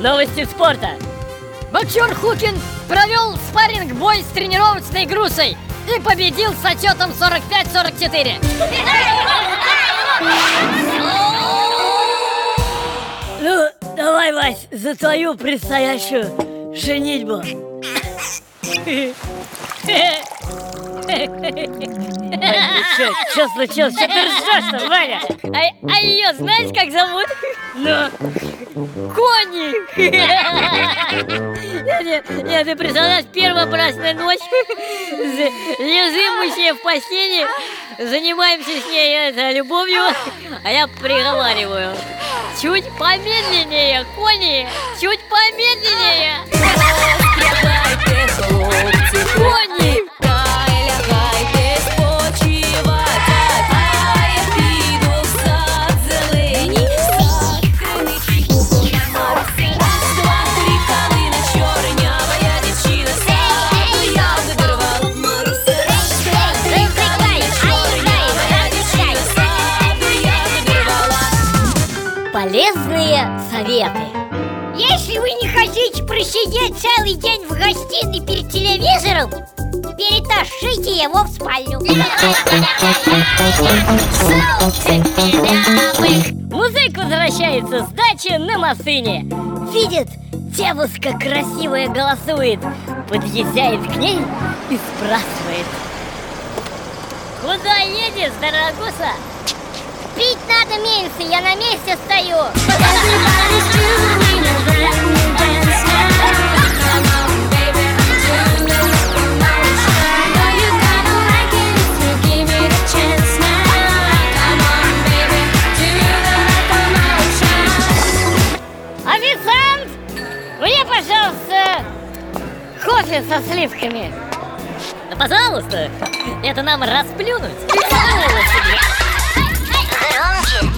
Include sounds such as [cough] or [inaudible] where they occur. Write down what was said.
Новости спорта. Боксер Хукин провел спарринг-бой с тренировочной грушей и победил с отчетом 45-44. Ну, давай, Вась, за твою предстоящую женитьбу. Что случилось? Что ты ржешь Ваня? А, а ее знаешь, как зовут? Ну, Кони! Нет, ты представляешь, первая брачная ночь, лежим мы с в постели, занимаемся с ней это, любовью, а я приговариваю, чуть помедленнее, Кони, чуть помедленнее! Полезные советы. Если вы не хотите просидеть целый день в гостиной перед телевизором, перетащите его в спальню. Музык возвращается с дачи на машине. Видит, девушка красивая голосует. Подъезжает к ней и спрашивает. Куда едешь, дорогуша? Пить надо меньше, я на месте стою. Официант! Мне, пожалуйста, кофе со сливками. Да, пожалуйста, это нам расплюнуть. [laughs] Belgium.